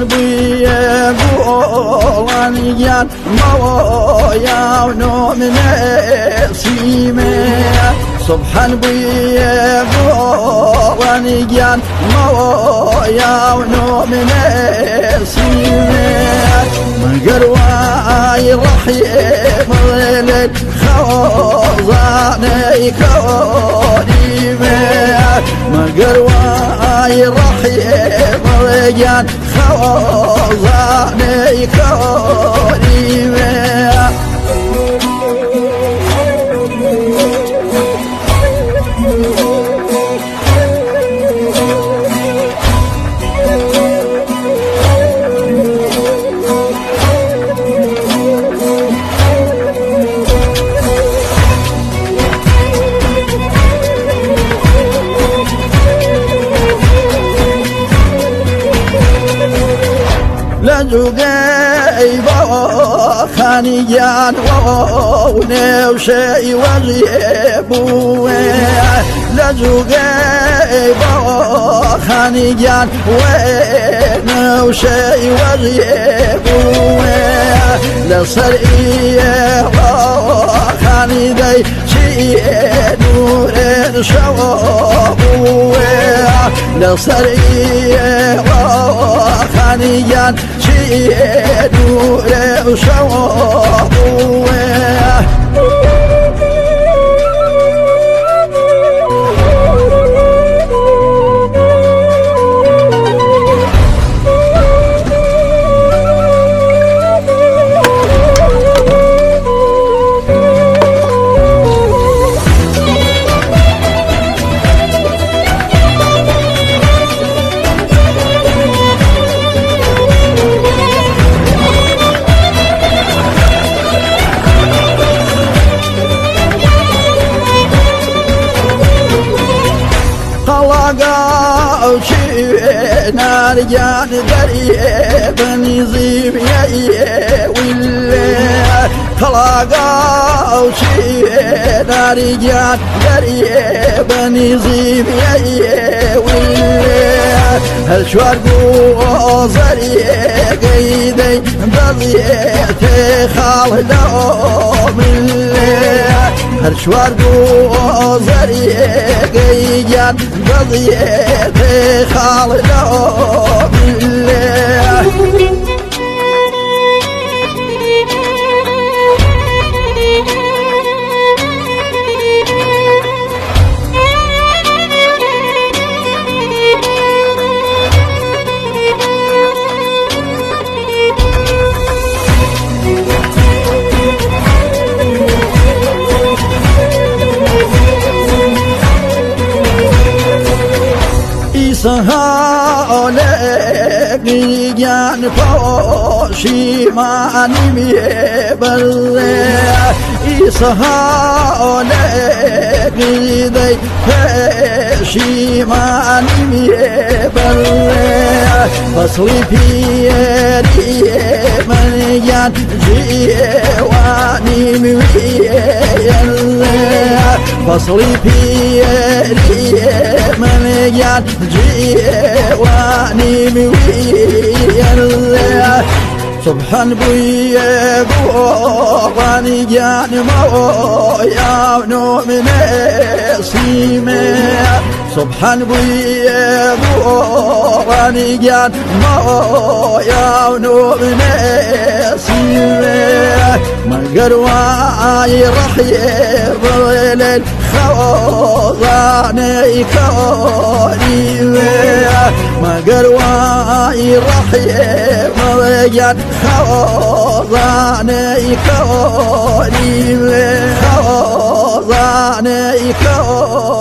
سبحان بويا بوانيان مويا ونوم نسيمه سبحان بويا بوانيان مويا ونوم نسيمه مقر واي رحيم ظلك خوضاني كوني مقر واي رحيم ظلك خوضاني لزقي خانيان ونوشي وغيبو لزقي خانيان ونوشي وغيبو لصرئي خاني دي شي نور شوابو لصرئي خانيان شي نور شوابو دريه بني زيب يا ولا طلاقا وشي نار جان دريه بني زيب يا ولا هل شوارقو زريه قيدي ضليتي خالدو من هر شوار بو زری گیان بضیه خالد سهالك جان فوشي ماني ميبري سهالك دي فشي ماني ميبري فصلي بيري من جان جيواني ميبري فصلي بيري من جان جيواني ميبري سبحان بويا بوغاني جان مويا ونوم نسيمة. سبحان بويا بوغاني جان مويا ونوم نسيمة. مقر واي رح يضل الخوضاني كوني مقر واي وجد خوزاني كوني ای كوني